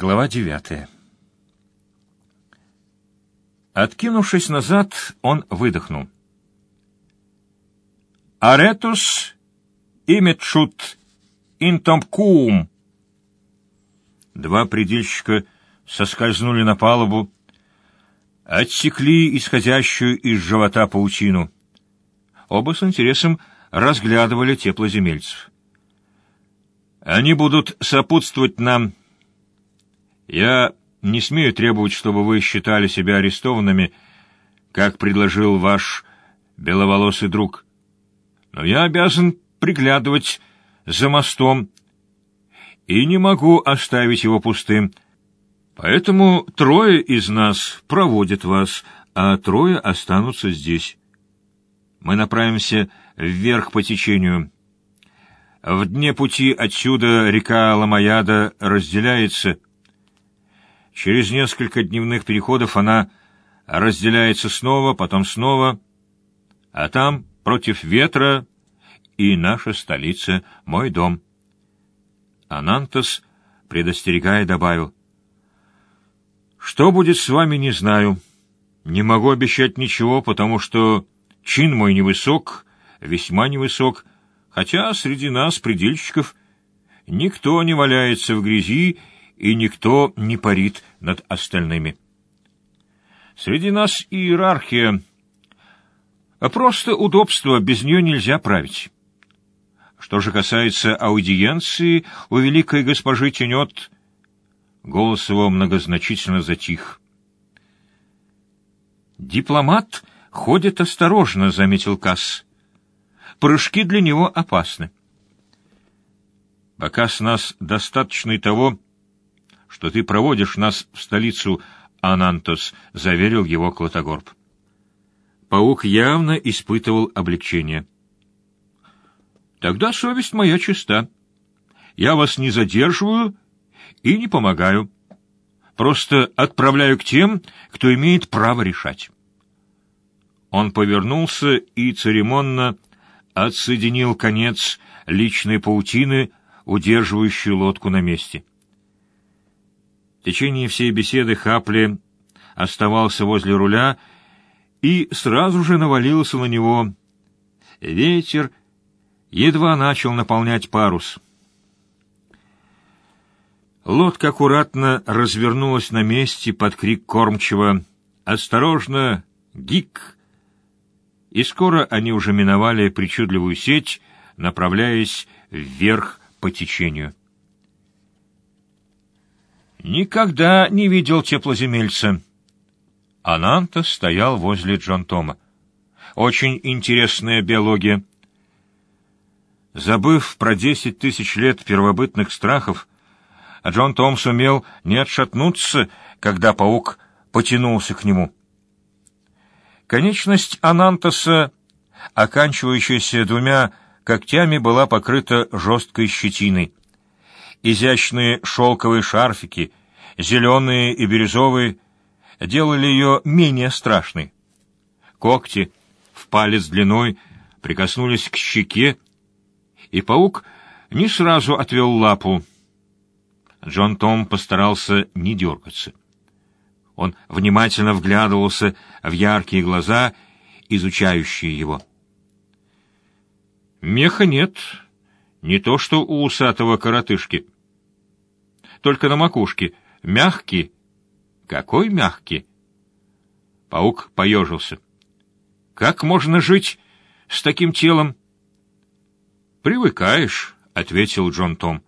Глава девятая. Откинувшись назад, он выдохнул. «Аретус иметшут интомкуум». Два предельщика соскользнули на палубу, отсекли исходящую из живота паутину. Оба с интересом разглядывали теплоземельцев. «Они будут сопутствовать нам я не смею требовать, чтобы вы считали себя арестованными, как предложил ваш беловолосый друг. Но я обязан приглядывать за мостом и не могу оставить его пустым. Поэтому трое из нас проводят вас, а трое останутся здесь. Мы направимся вверх по течению. В дне пути отсюда река Ламаяда разделяется — Через несколько дневных переходов она разделяется снова, потом снова, а там, против ветра, и наша столица — мой дом. Анантос, предостерегая, добавил, «Что будет с вами, не знаю. Не могу обещать ничего, потому что чин мой невысок, весьма невысок, хотя среди нас, предельщиков, никто не валяется в грязи и никто не парит над остальными. Среди нас иерархия, а просто удобство, без нее нельзя править. Что же касается аудиенции у великой госпожи Тенет, голос его многозначительно затих. «Дипломат ходит осторожно», — заметил Касс. «Прыжки для него опасны». «Пока с нас достаточно и того, что ты проводишь нас в столицу Анантос», — заверил его Клотогорб. Паук явно испытывал облегчение. «Тогда совесть моя чиста. Я вас не задерживаю и не помогаю. Просто отправляю к тем, кто имеет право решать». Он повернулся и церемонно отсоединил конец личной паутины, удерживающей лодку на месте. В течение всей беседы Хапли оставался возле руля и сразу же навалился на него. Ветер едва начал наполнять парус. Лодка аккуратно развернулась на месте под крик кормчего «Осторожно! Гик!» И скоро они уже миновали причудливую сеть, направляясь вверх по течению. Никогда не видел теплоземельца. Ананта стоял возле Джон Тома. Очень интересная биология. Забыв про десять тысяч лет первобытных страхов, Джон Том сумел не отшатнуться, когда паук потянулся к нему. Конечность Анантоса, оканчивающаяся двумя когтями, была покрыта жесткой щетиной изящные шелковые шарфики, зеленые и бирюзовые, делали ее менее страшной. Когти в палец длиной прикоснулись к щеке, и паук не сразу отвел лапу. Джон Том постарался не дергаться. Он внимательно вглядывался в яркие глаза, изучающие его. «Меха нет», не то что у усатого коротышки. Только на макушке. Мягкий. Какой мягкий? Паук поежился. Как можно жить с таким телом? Привыкаешь, — ответил Джон Том.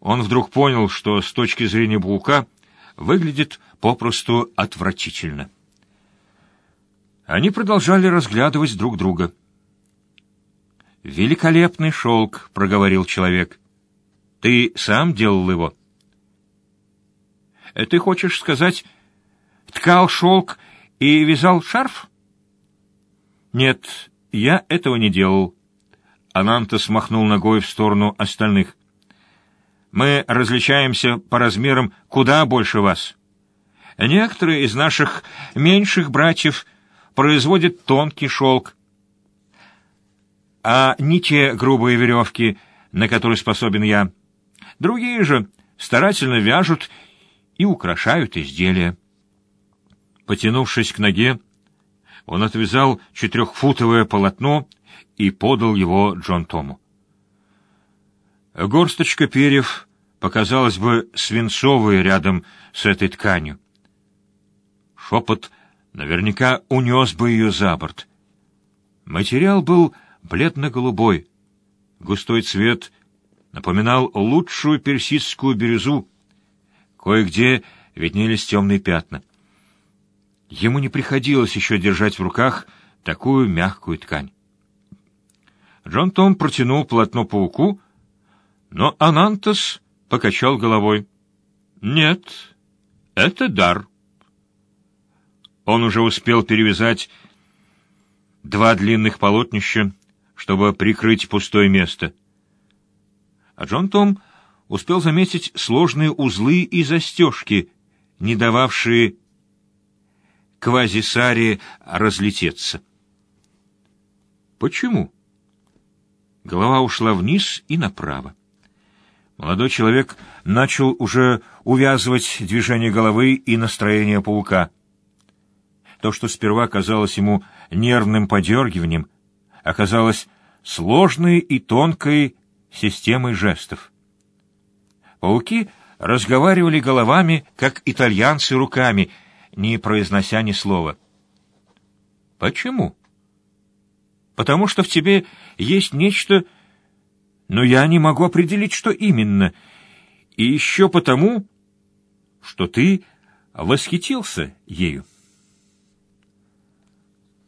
Он вдруг понял, что с точки зрения паука выглядит попросту отвратительно. Они продолжали разглядывать друг друга. «Великолепный шелк», — проговорил человек. «Ты сам делал его?» «Ты хочешь сказать, ткал шелк и вязал шарф?» «Нет, я этого не делал». Ананта смахнул ногой в сторону остальных. «Мы различаемся по размерам куда больше вас. Некоторые из наших меньших братьев производят тонкий шелк, а не те грубые веревки, на которые способен я. Другие же старательно вяжут и украшают изделия. Потянувшись к ноге, он отвязал четырехфутовое полотно и подал его Джон Тому. Горсточка перьев показалась бы свинцовой рядом с этой тканью. Шепот наверняка унес бы ее за борт. Материал был бледно-голубой. Густой цвет напоминал лучшую персидскую бирюзу. Кое-где виднелись темные пятна. Ему не приходилось еще держать в руках такую мягкую ткань. Джон Том протянул полотно пауку, но Анантас покачал головой. «Нет, это дар». Он уже успел перевязать два длинных полотнища, чтобы прикрыть пустое место. А Джон Том успел заметить сложные узлы и застежки, не дававшие квазисаре разлететься. Почему? Голова ушла вниз и направо. Молодой человек начал уже увязывать движение головы и настроение паука. То, что сперва казалось ему нервным подергиванием, оказалось сложной и тонкой системой жестов. Пауки разговаривали головами, как итальянцы руками, не произнося ни слова. Почему? Потому что в тебе есть нечто, но я не могу определить, что именно. И еще потому, что ты восхитился ею.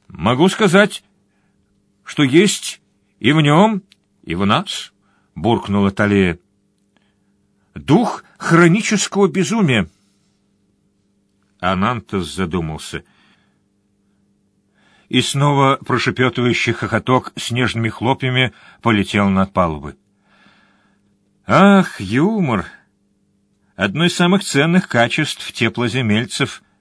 Могу сказать, что есть и в нем, и в нас, — буркнула Талия. Дух хронического безумия. Анантас задумался. И снова прошепетывающий хохоток снежными хлопьями полетел над палубы. Ах, юмор! Одно из самых ценных качеств теплоземельцев —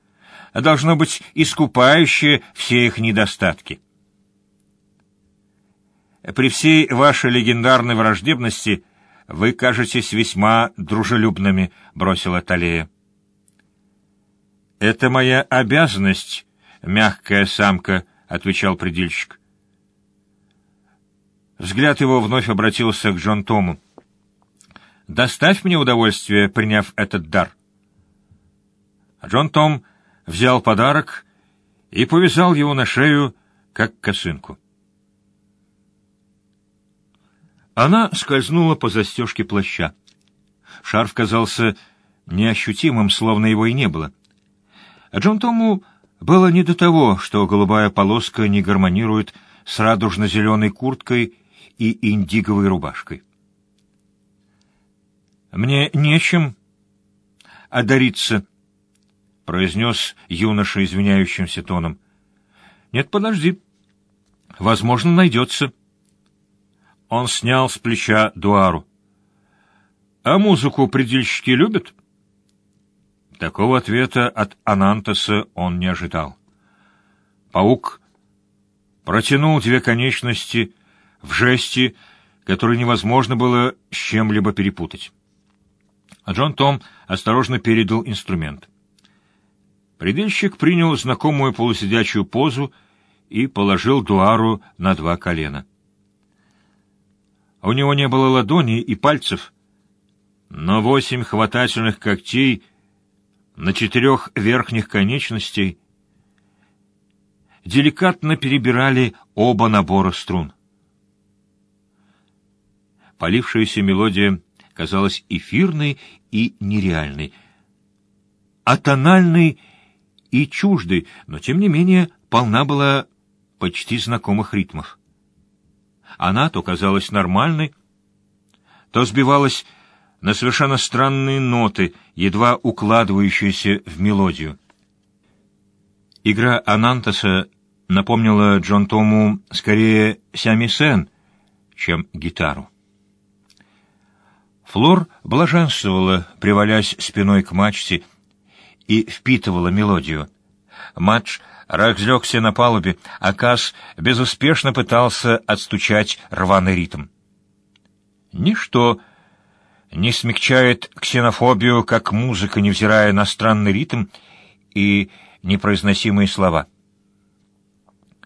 должно быть искупающее все их недостатки. При всей вашей легендарной враждебности вы кажетесь весьма дружелюбными, — бросила Талея. Это моя обязанность, мягкая самка, — отвечал предельщик. Взгляд его вновь обратился к Джон Тому. «Доставь мне удовольствие, приняв этот дар». Джон Том взял подарок и повязал его на шею, как косынку. Она скользнула по застежке плаща. Шарф казался неощутимым, словно его и не было. А Джон Тому было не до того, что голубая полоска не гармонирует с радужно-зеленой курткой и индиговой рубашкой. «Мне нечем одариться», — произнес юноша извиняющимся тоном. — Нет, подожди. Возможно, найдется. Он снял с плеча дуару. — А музыку предельщики любят? Такого ответа от Анантаса он не ожидал. Паук протянул две конечности в жесте, который невозможно было с чем-либо перепутать. А Джон Том осторожно передал инструмент. Предельщик принял знакомую полусидячую позу и положил Дуару на два колена. У него не было ладоней и пальцев, но восемь хватательных когтей на четырех верхних конечностей деликатно перебирали оба набора струн. Полившаяся мелодия казалась эфирной и нереальной, а тональной — и чуждой, но тем не менее полна была почти знакомых ритмов. Она то казалась нормальной, то сбивалась на совершенно странные ноты, едва укладывающиеся в мелодию. Игра Анантаса напомнила Джон Тому скорее сямисен, чем гитару. Флор блаженствовала, привалясь спиной к мачте и впитывала мелодию. Матч разлегся на палубе, а Касс безуспешно пытался отстучать рваный ритм. Ничто не смягчает ксенофобию, как музыка, невзирая на странный ритм и непроизносимые слова.